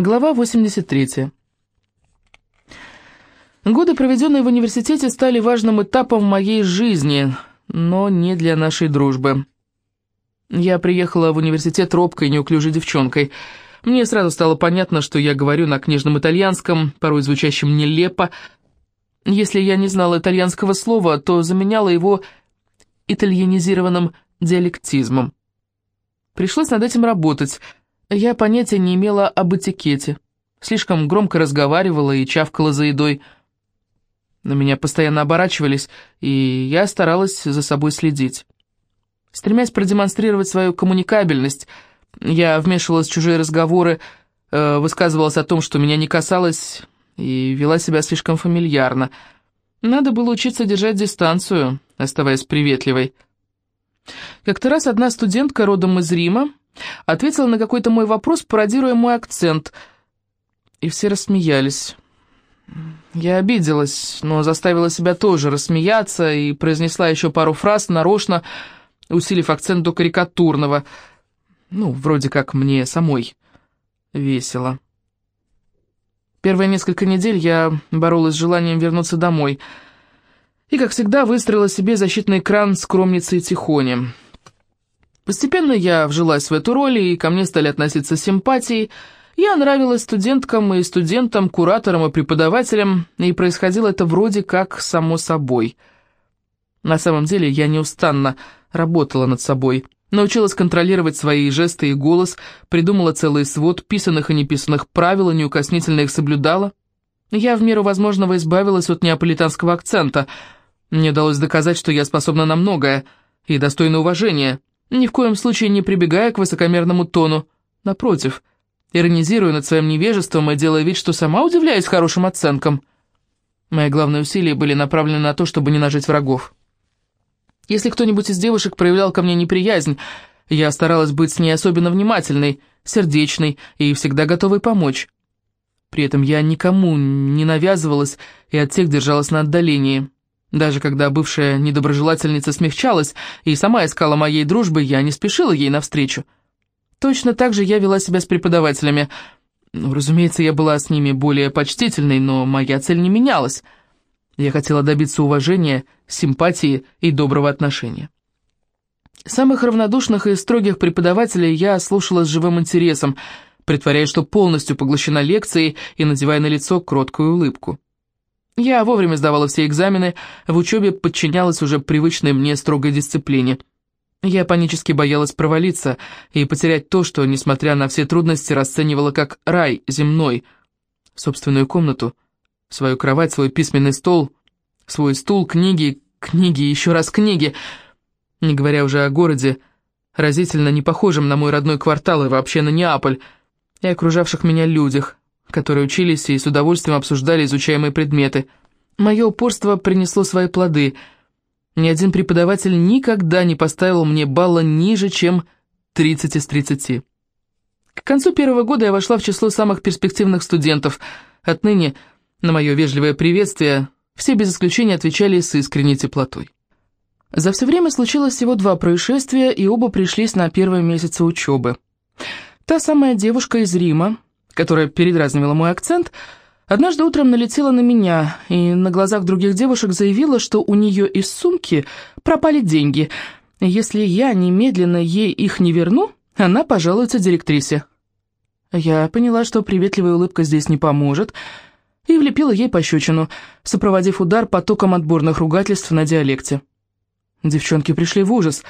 Глава 83. Годы, проведенные в университете, стали важным этапом в моей жизни, но не для нашей дружбы. Я приехала в университет робкой, неуклюжей девчонкой. Мне сразу стало понятно, что я говорю на книжном итальянском, порой звучащем нелепо. Если я не знала итальянского слова, то заменяла его итальянизированным диалектизмом. Пришлось над этим работать – я понятия не имела об этикете. Слишком громко разговаривала и чавкала за едой. На меня постоянно оборачивались, и я старалась за собой следить. Стремясь продемонстрировать свою коммуникабельность, я вмешивалась в чужие разговоры, э, высказывалась о том, что меня не касалось, и вела себя слишком фамильярно. Надо было учиться держать дистанцию, оставаясь приветливой. Как-то раз одна студентка родом из Рима Ответила на какой-то мой вопрос, пародируя мой акцент. И все рассмеялись. Я обиделась, но заставила себя тоже рассмеяться и произнесла еще пару фраз нарочно, усилив акцент до карикатурного. Ну, вроде как мне самой весело. Первые несколько недель я боролась с желанием вернуться домой. И, как всегда, выстроила себе защитный экран скромницы и тихони. Постепенно я вжилась в эту роль, и ко мне стали относиться с симпатией. Я нравилась студенткам и студентам, кураторам и преподавателям, и происходило это вроде как само собой. На самом деле я неустанно работала над собой, научилась контролировать свои жесты и голос, придумала целый свод писанных и неписанных правил и неукоснительно их соблюдала. Я в меру возможного избавилась от неаполитанского акцента. Мне удалось доказать, что я способна на многое и достойна уважения ни в коем случае не прибегая к высокомерному тону. Напротив, иронизируя над своим невежеством и делая вид, что сама удивляюсь хорошим оценкам. Мои главные усилия были направлены на то, чтобы не нажить врагов. Если кто-нибудь из девушек проявлял ко мне неприязнь, я старалась быть с ней особенно внимательной, сердечной и всегда готовой помочь. При этом я никому не навязывалась и от всех держалась на отдалении. Даже когда бывшая недоброжелательница смягчалась и сама искала моей дружбы, я не спешила ей навстречу. Точно так же я вела себя с преподавателями. Ну, разумеется, я была с ними более почтительной, но моя цель не менялась. Я хотела добиться уважения, симпатии и доброго отношения. Самых равнодушных и строгих преподавателей я слушала с живым интересом, притворяясь, что полностью поглощена лекцией и надевая на лицо кроткую улыбку. Я вовремя сдавала все экзамены, в учебе подчинялась уже привычной мне строгой дисциплине. Я панически боялась провалиться и потерять то, что, несмотря на все трудности, расценивала как рай земной. Собственную комнату, свою кровать, свой письменный стол, свой стул, книги, книги и еще раз книги. Не говоря уже о городе, разительно не похожем на мой родной квартал и вообще на Неаполь, и окружавших меня людях, которые учились и с удовольствием обсуждали изучаемые предметы. Мое упорство принесло свои плоды. Ни один преподаватель никогда не поставил мне балла ниже, чем 30 из 30. К концу первого года я вошла в число самых перспективных студентов. Отныне на мое вежливое приветствие все без исключения отвечали с искренней теплотой. За все время случилось всего два происшествия, и оба пришлись на первые месяцы учебы. Та самая девушка из Рима, которая передразнивала мой акцент, однажды утром налетела на меня и на глазах других девушек заявила, что у нее из сумки пропали деньги. Если я немедленно ей их не верну, она пожалуется директрисе. Я поняла, что приветливая улыбка здесь не поможет, и влепила ей пощечину, сопроводив удар потоком отборных ругательств на диалекте. Девчонки пришли в ужас.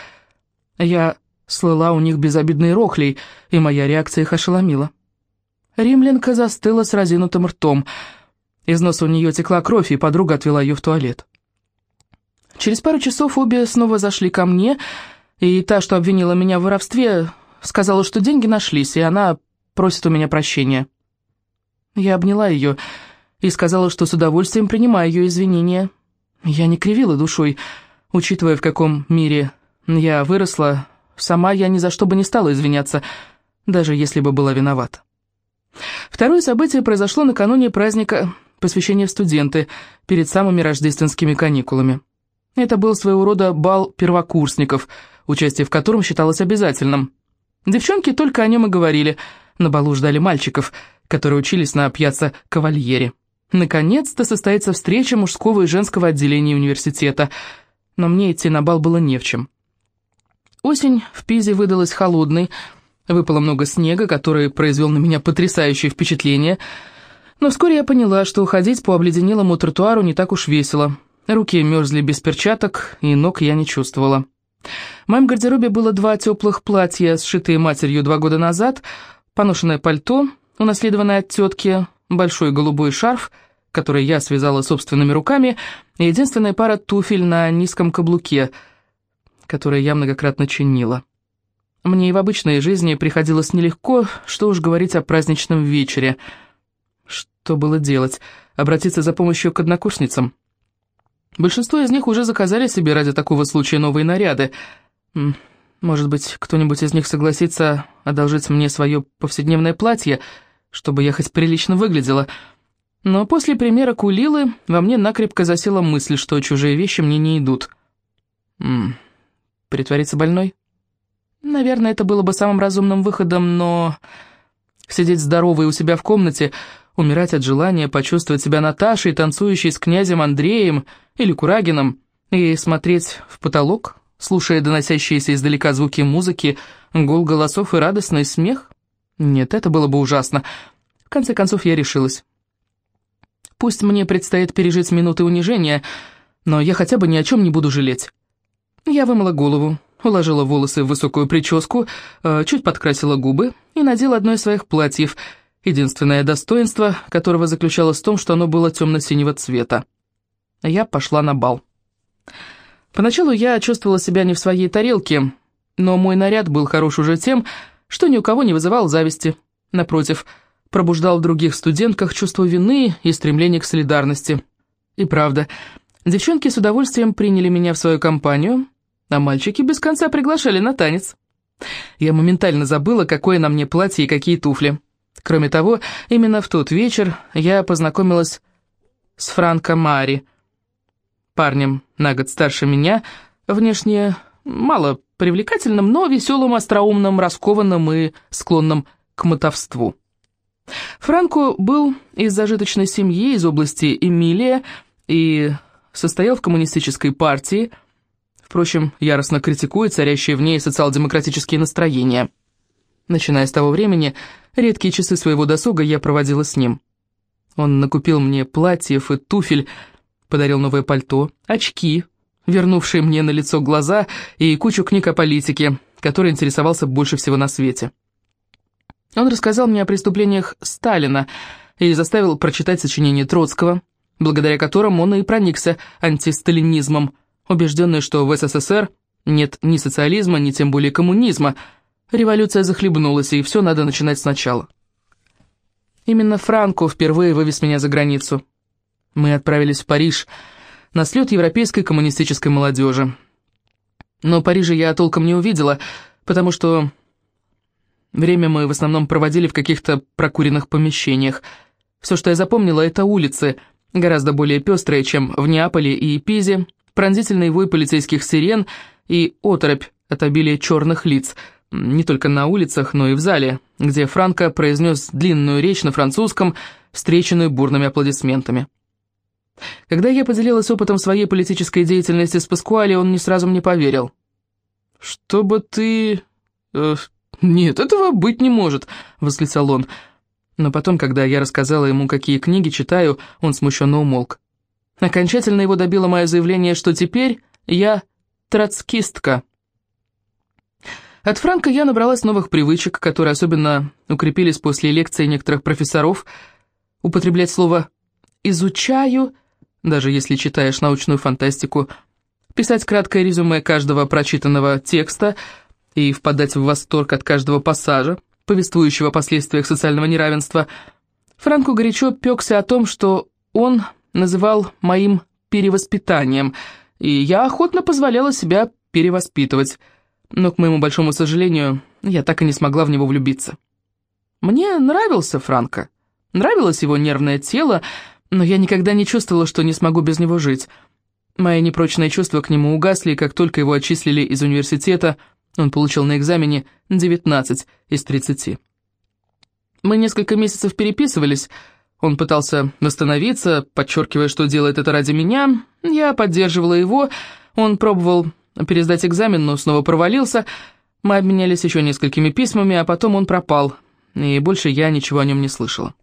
Я слыла у них безобидной рохлей, и моя реакция их ошеломила. Римлянка застыла с разинутым ртом. Из носа у нее текла кровь, и подруга отвела ее в туалет. Через пару часов обе снова зашли ко мне, и та, что обвинила меня в воровстве, сказала, что деньги нашлись, и она просит у меня прощения. Я обняла ее и сказала, что с удовольствием принимаю ее извинения. Я не кривила душой, учитывая, в каком мире я выросла, сама я ни за что бы не стала извиняться, даже если бы была виновата. Второе событие произошло накануне праздника посвящения в студенты, перед самыми рождественскими каникулами. Это был своего рода бал первокурсников, участие в котором считалось обязательным. Девчонки только о нем и говорили, на балу ждали мальчиков, которые учились на пьяцца Кавальере. Наконец-то состоится встреча мужского и женского отделения университета, но мне идти на бал было не в чем. Осень в Пизе выдалась холодной, выпало много снега, который произвел на меня потрясающее впечатление, но вскоре я поняла, что ходить по обледенелому тротуару не так уж весело. Руки мерзли без перчаток, и ног я не чувствовала. В моем гардеробе было два теплых платья, сшитые матерью два года назад, поношенное пальто, унаследованное от тетки, большой голубой шарф, который я связала собственными руками, и единственная пара туфель на низком каблуке, которые я многократно чинила. Мне и в обычной жизни приходилось нелегко, что уж говорить о праздничном вечере. Что было делать? Обратиться за помощью к однокурсницам? Большинство из них уже заказали себе ради такого случая новые наряды. Может быть, кто-нибудь из них согласится одолжить мне свое повседневное платье, чтобы я хоть прилично выглядела. Но после примера Кулилы во мне накрепко засела мысль, что чужие вещи мне не идут. Притвориться больной? Наверное, это было бы самым разумным выходом, но... Сидеть здоровой у себя в комнате, умирать от желания почувствовать себя Наташей, танцующей с князем Андреем или Курагином, и смотреть в потолок, слушая доносящиеся издалека звуки музыки, гул голосов и радостный смех? Нет, это было бы ужасно. В конце концов, я решилась. Пусть мне предстоит пережить минуты унижения, но я хотя бы ни о чем не буду жалеть. Я вымыла голову, уложила волосы в высокую прическу, э, чуть подкрасила губы и надела одно из своих платьев, единственное достоинство которого заключалось в том, что оно было темно-синего цвета. Я пошла на бал. Поначалу я чувствовала себя не в своей тарелке, но мой наряд был хорош уже тем, что ни у кого не вызывал зависти. Напротив, пробуждал в других студентках чувство вины и стремление к солидарности. И правда, девчонки с удовольствием приняли меня в свою компанию, а мальчики без конца приглашали на танец. Я моментально забыла, какое на мне платье и какие туфли. Кроме того, именно в тот вечер я познакомилась с Франко Мари, парнем на год старше меня, внешне мало привлекательным, но веселым, остроумным, раскованным и склонным к мотовству. Франко был из зажиточной семьи из области Эмилия и состоял в коммунистической партии – Впрочем, яростно критикует царящие в ней социал-демократические настроения. Начиная с того времени, редкие часы своего досуга я проводила с ним. Он накупил мне платьев и туфель, подарил новое пальто, очки, вернувшие мне на лицо глаза и кучу книг о политике, который интересовался больше всего на свете. Он рассказал мне о преступлениях Сталина и заставил прочитать сочинение Троцкого, благодаря которым он и проникся антисталинизмом, убежденный, что в СССР нет ни социализма, ни тем более коммунизма. Революция захлебнулась, и все надо начинать сначала. Именно Франко впервые вывез меня за границу. Мы отправились в Париж на слет европейской коммунистической молодежи. Но Парижа я толком не увидела, потому что время мы в основном проводили в каких-то прокуренных помещениях. Все, что я запомнила, это улицы, гораздо более пестрые, чем в Неаполе и Пизе, пронзительный вой полицейских сирен и оторопь от обилия черных лиц, не только на улицах, но и в зале, где Франко произнес длинную речь на французском, встреченную бурными аплодисментами. Когда я поделилась опытом своей политической деятельности с Паскуали, он не сразу мне поверил. «Чтобы ты...» э, «Нет, этого быть не может», — восклицал он. Но потом, когда я рассказала ему, какие книги читаю, он смущенно умолк. Окончательно его добило мое заявление, что теперь я троцкистка. От Франка я набралась новых привычек, которые особенно укрепились после лекции некоторых профессоров. Употреблять слово «изучаю», даже если читаешь научную фантастику, писать краткое резюме каждого прочитанного текста и впадать в восторг от каждого пассажа, повествующего о последствиях социального неравенства. Франку горячо пекся о том, что он называл моим перевоспитанием, и я охотно позволяла себя перевоспитывать, но, к моему большому сожалению, я так и не смогла в него влюбиться. Мне нравился Франко, нравилось его нервное тело, но я никогда не чувствовала, что не смогу без него жить. Мои непрочные чувства к нему угасли, как только его отчислили из университета, он получил на экзамене 19 из 30. Мы несколько месяцев переписывались. Он пытался восстановиться, подчеркивая, что делает это ради меня. Я поддерживала его. Он пробовал пересдать экзамен, но снова провалился. Мы обменялись еще несколькими письмами, а потом он пропал, и больше я ничего о нем не слышала.